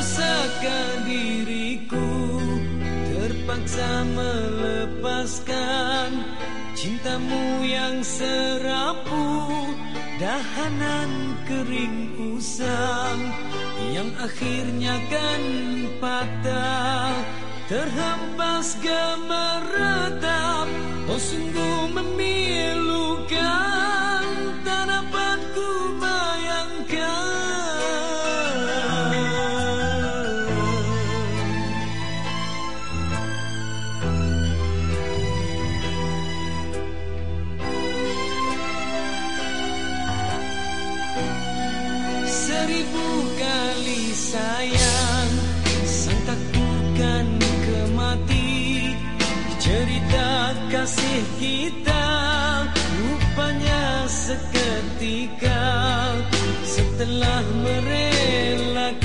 meresahkan diriku Terpaksa melepaskan Cintamu yang serapu Dahanan kering usang Yang akhirnya kan patah Terhempas gemeretap Oh sungguh seribu kali sayang Sentak bukan kemati. Cerita kasih kita Rupanya seketika. Setelah merelakan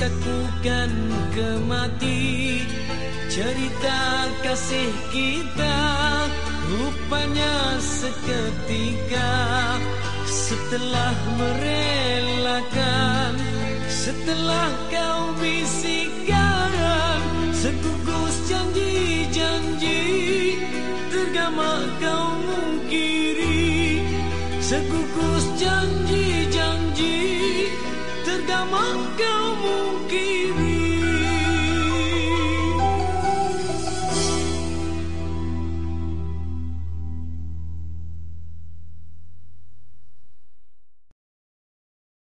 tekukan kemati Cerita kasih kita. Rupanya seketika Setelah merelakan Setelah kau bisikkan Sekugus janji-janji Tergama kau mungkiri Sekukus janji-janji tidak mungkin